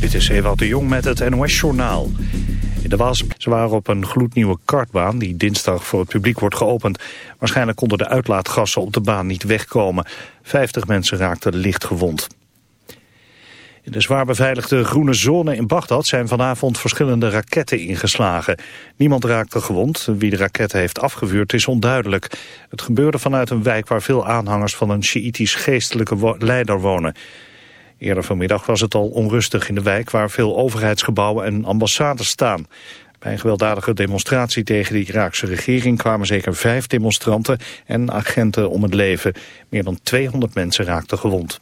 Dit is Ewout de Jong met het NOS-journaal. In de was, ze waren op een gloednieuwe kartbaan die dinsdag voor het publiek wordt geopend. Waarschijnlijk konden de uitlaatgassen op de baan niet wegkomen. 50 mensen raakten licht gewond. In de zwaar beveiligde groene zone in Bagdad zijn vanavond verschillende raketten ingeslagen. Niemand raakte gewond. Wie de raketten heeft afgevuurd is onduidelijk. Het gebeurde vanuit een wijk waar veel aanhangers van een Sjiïtisch geestelijke leider wonen. Eerder vanmiddag was het al onrustig in de wijk waar veel overheidsgebouwen en ambassades staan. Bij een gewelddadige demonstratie tegen de Iraakse regering kwamen zeker vijf demonstranten en agenten om het leven. Meer dan 200 mensen raakten gewond.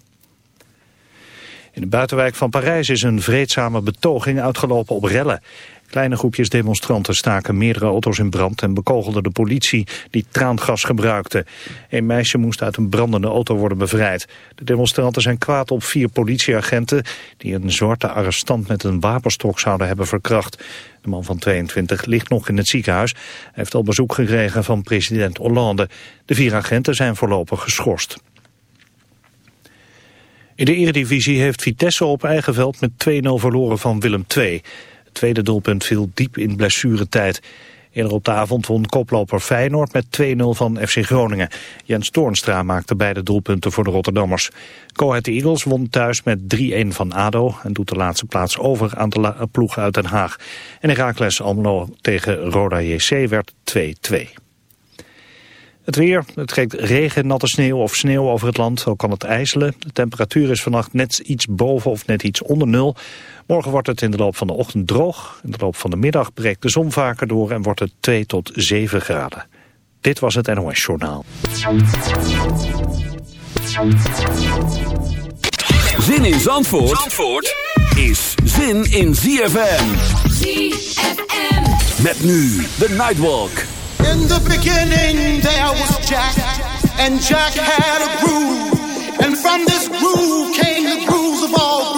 In de buitenwijk van Parijs is een vreedzame betoging uitgelopen op rellen. Kleine groepjes demonstranten staken meerdere auto's in brand en bekogelden de politie die traangas gebruikte. Een meisje moest uit een brandende auto worden bevrijd. De demonstranten zijn kwaad op vier politieagenten die een zwarte arrestant met een wapenstok zouden hebben verkracht. De man van 22 ligt nog in het ziekenhuis. Hij heeft al bezoek gekregen van president Hollande. De vier agenten zijn voorlopig geschorst. In de eredivisie heeft Vitesse op eigen veld met 2-0 verloren van Willem II. Tweede doelpunt viel diep in blessuretijd. Eerder op de avond won koploper Feyenoord met 2-0 van FC Groningen. Jens Toornstra maakte beide doelpunten voor de Rotterdammers. Coët Eagles won thuis met 3-1 van ADO... en doet de laatste plaats over aan de ploeg uit Den Haag. En Herakles Almelo tegen Roda JC werd 2-2. Het weer, het trekt regen, natte sneeuw of sneeuw over het land. Ook kan het ijzelen. De temperatuur is vannacht net iets boven of net iets onder nul. Morgen wordt het in de loop van de ochtend droog. In de loop van de middag breekt de zon vaker door en wordt het 2 tot 7 graden. Dit was het NOS Journaal. Zin in Zandvoort, Zandvoort is zin in ZFM. ZFM. Met nu de Nightwalk. In the beginning there was Jack, and Jack had a groove. And from this groove came the grooves of all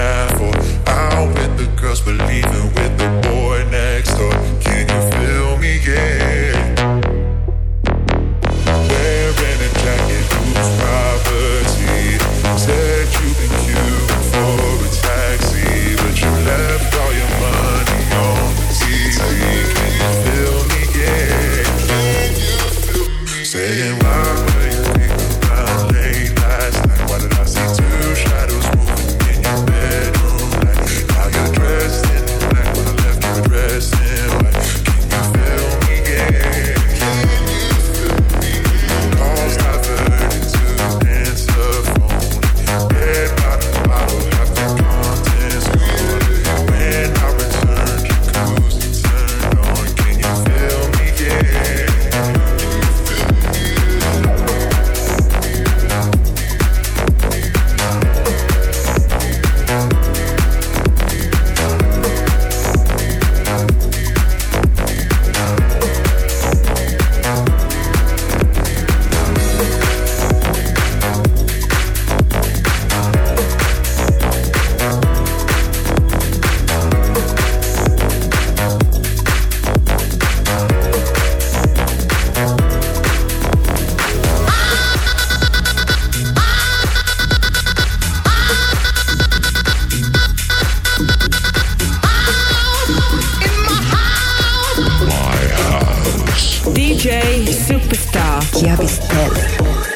DJ Superstar. Chiavistelli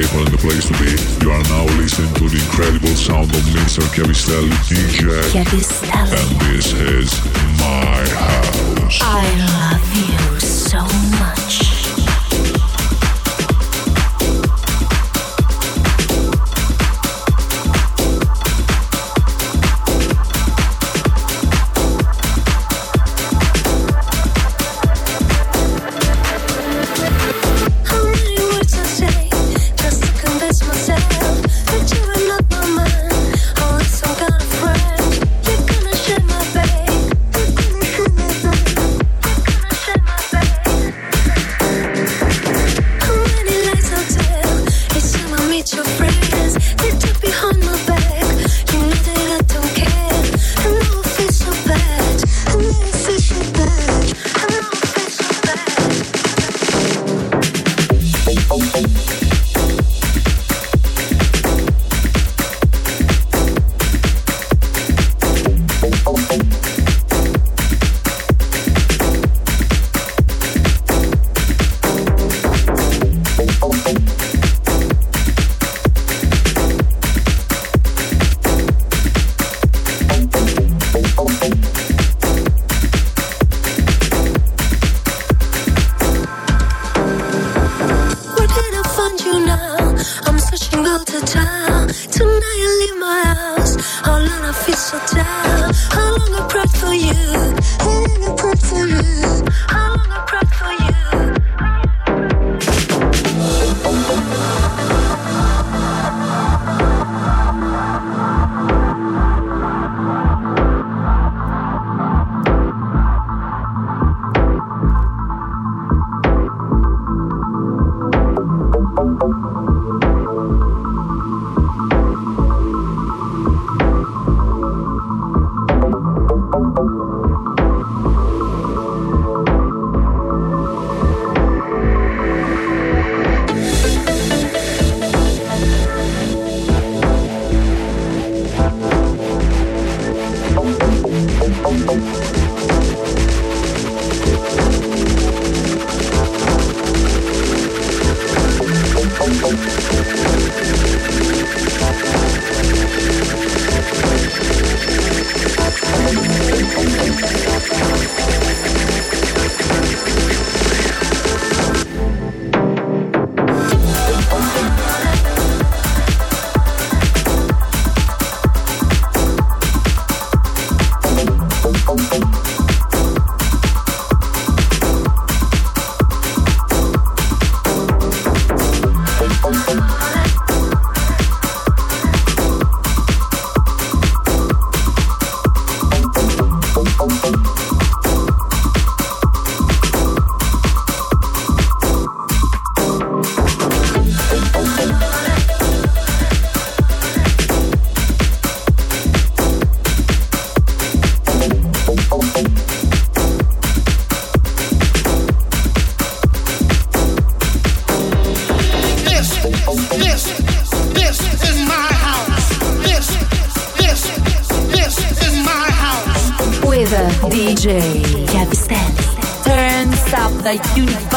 people and the place to be. You are now listening to the incredible sound of Mr. Cavistelli DJ. Cavistelli. And this is my house. I love you so much.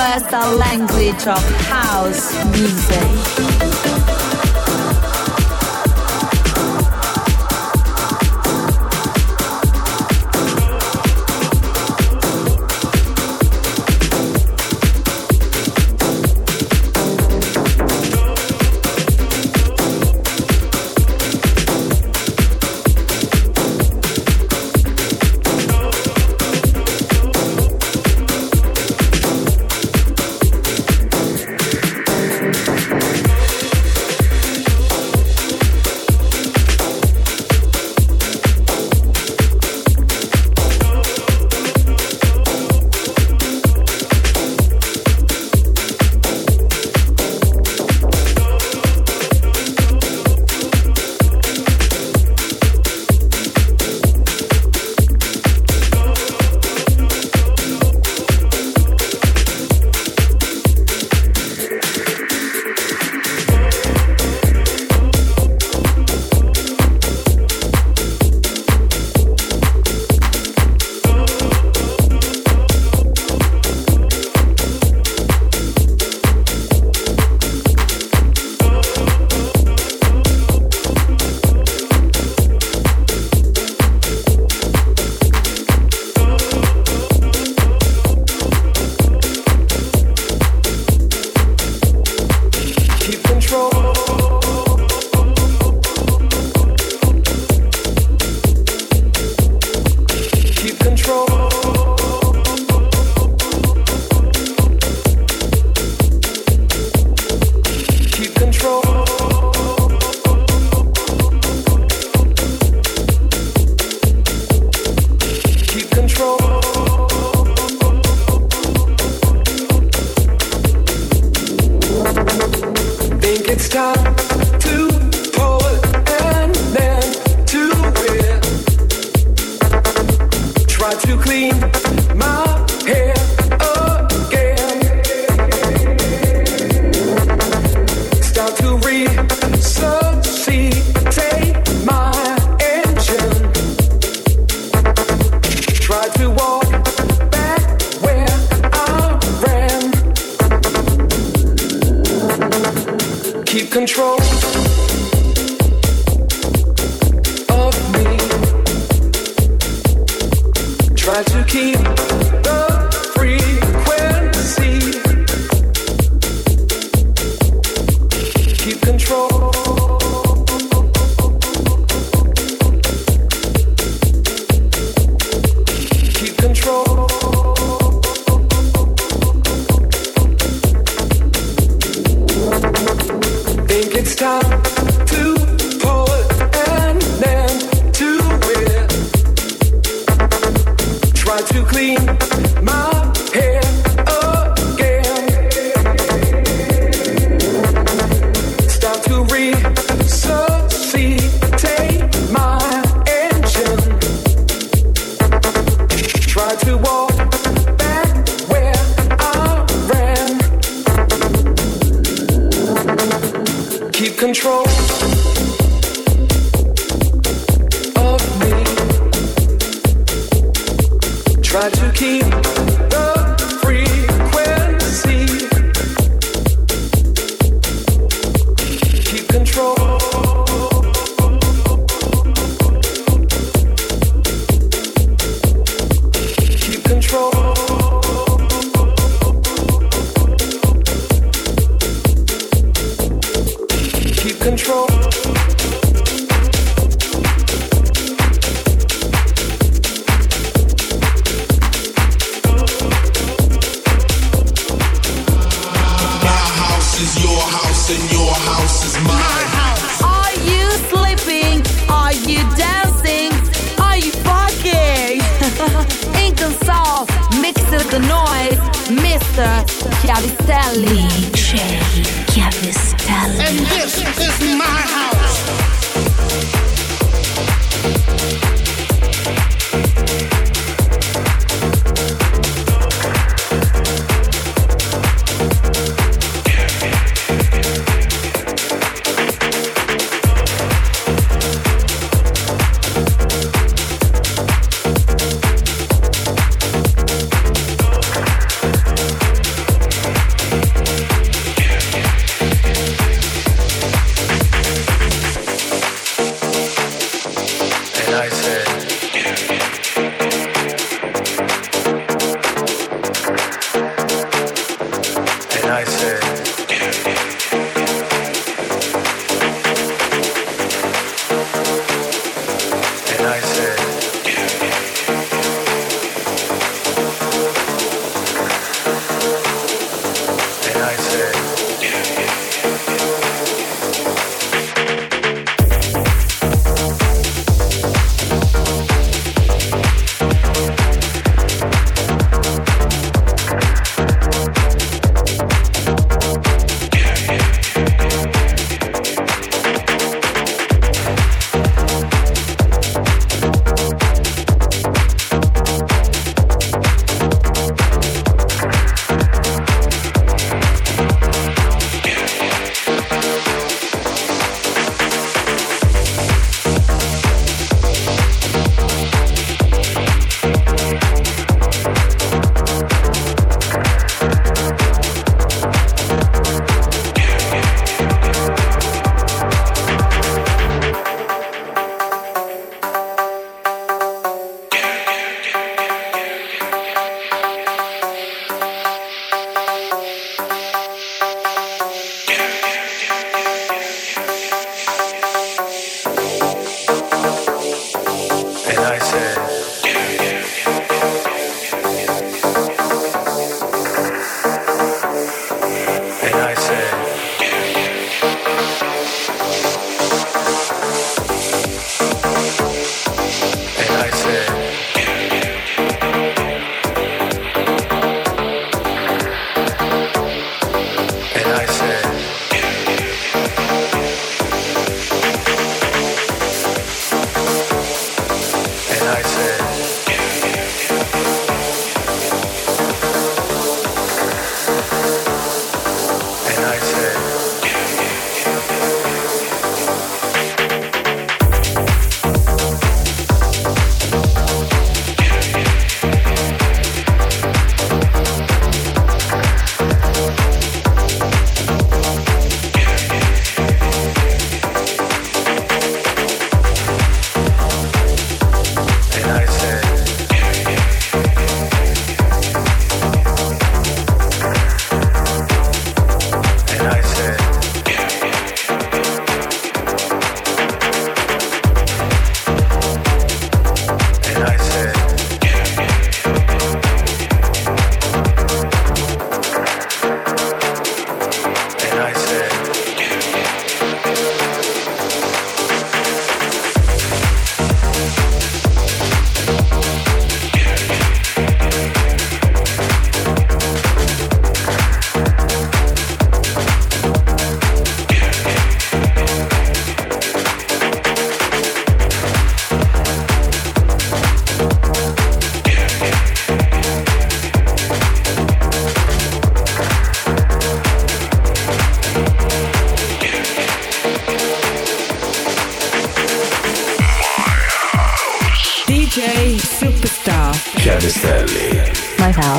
the language of house music.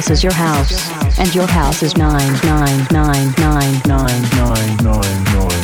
house is your house, and your house is 999999999.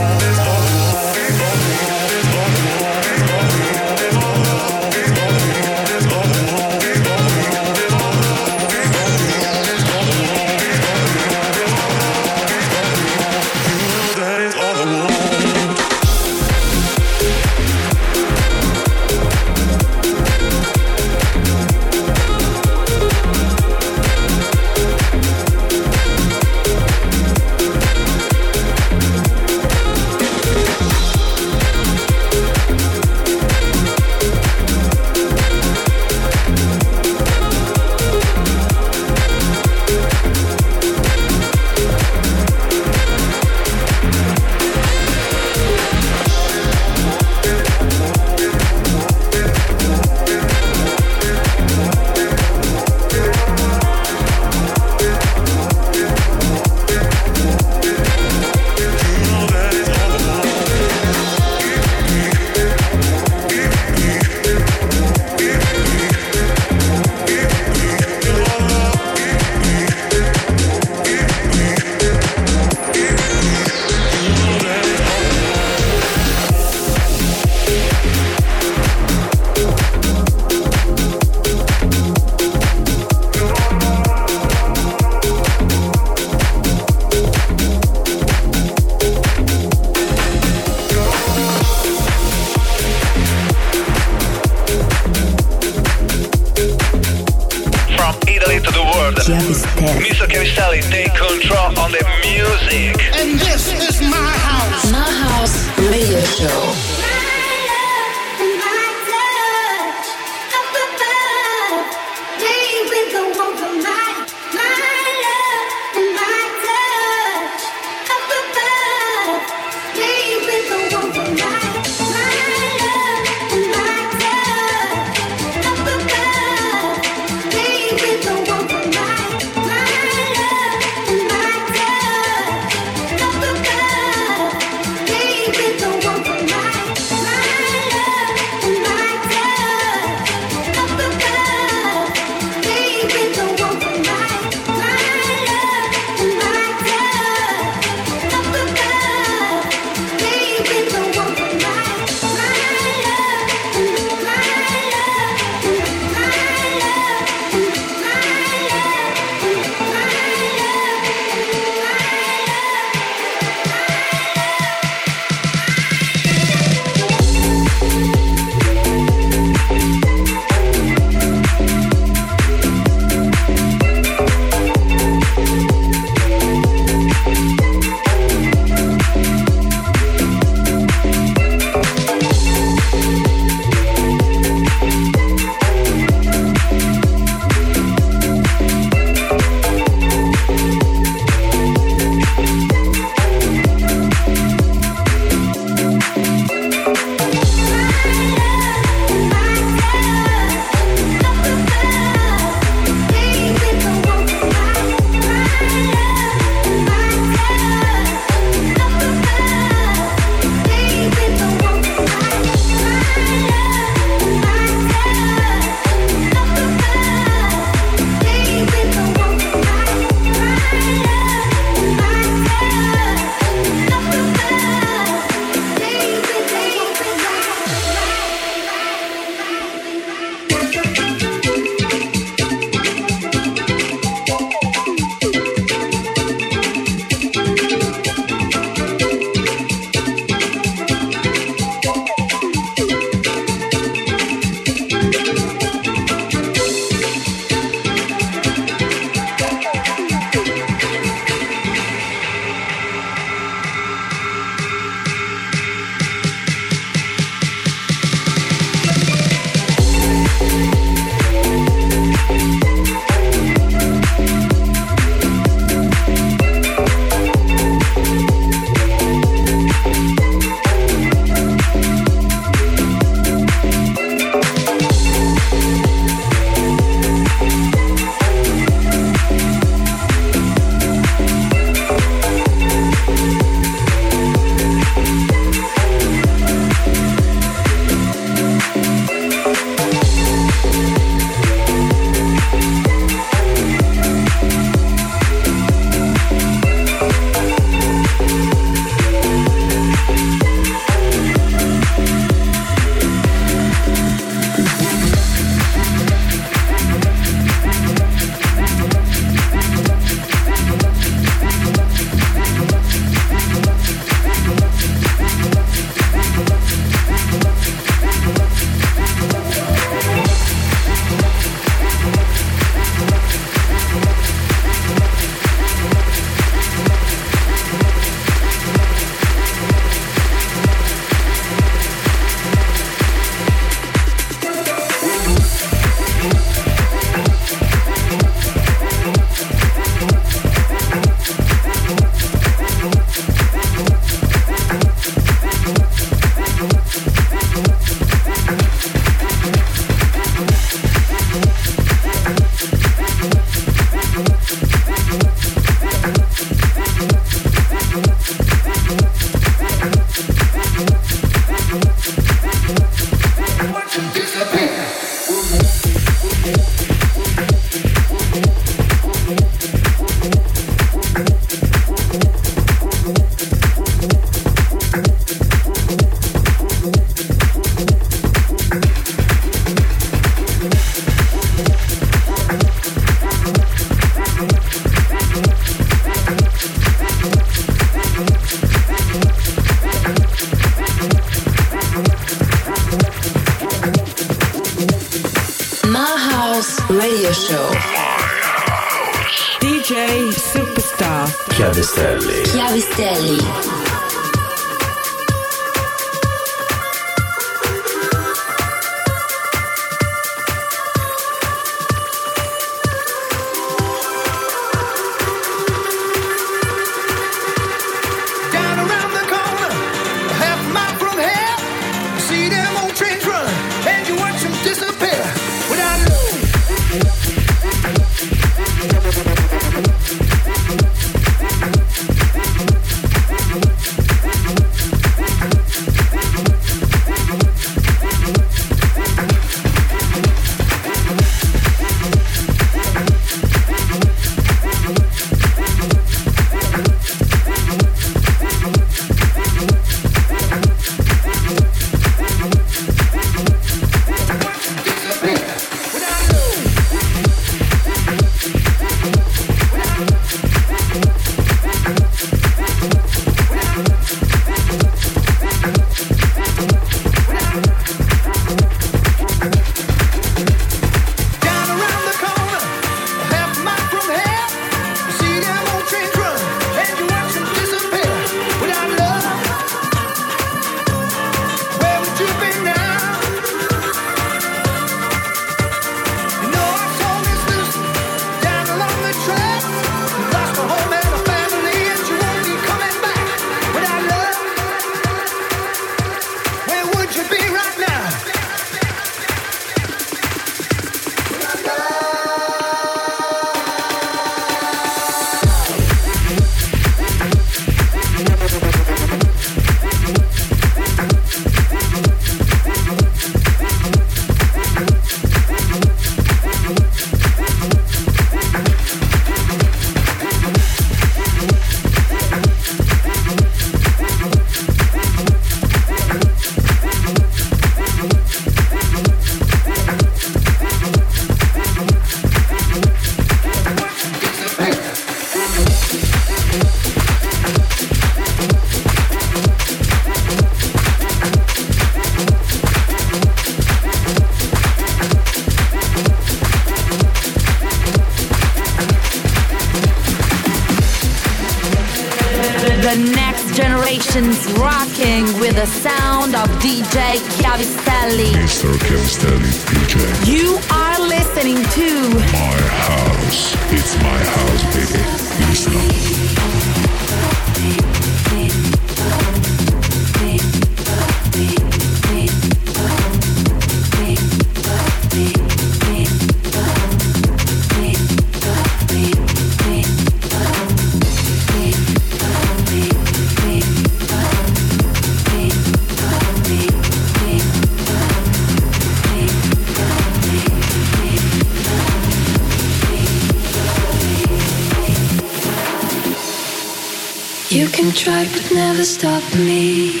Stop me.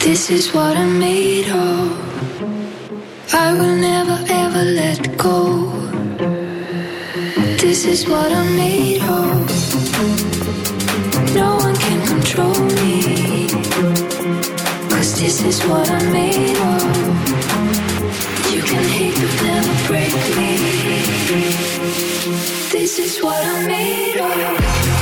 This is what I'm made of. I will never ever let go. This is what I'm made of. No one can control me. Cause this is what I'm made of. You can hate but never break me. This is what I'm made of.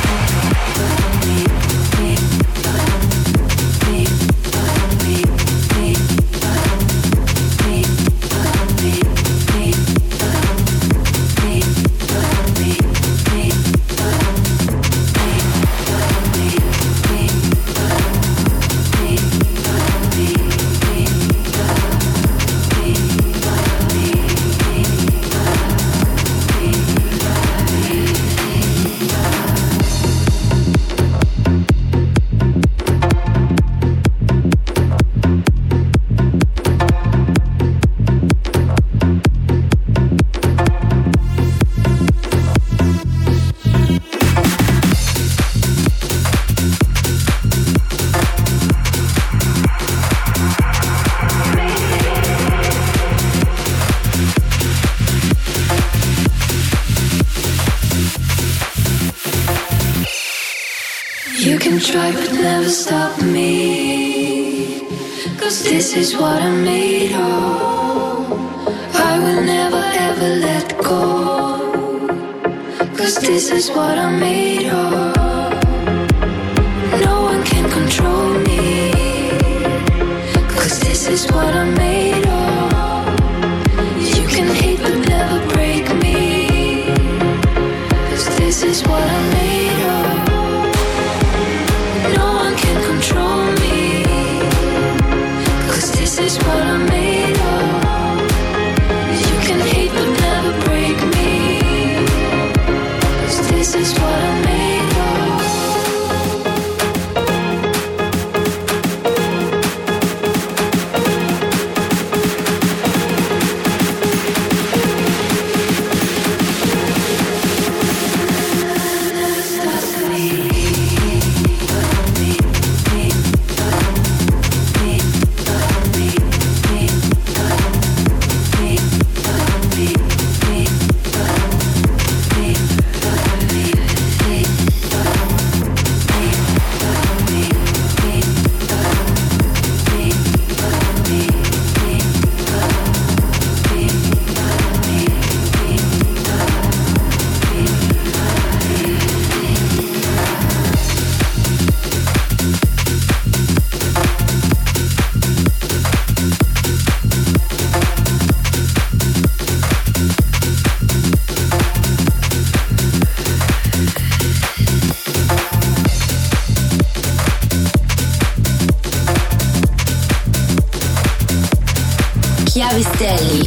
can try but never stop me. Cause this is what I'm made of. I will never ever let go. Cause this is what I'm made of. No one can control me. Cause this is what I'm made of. You can hear.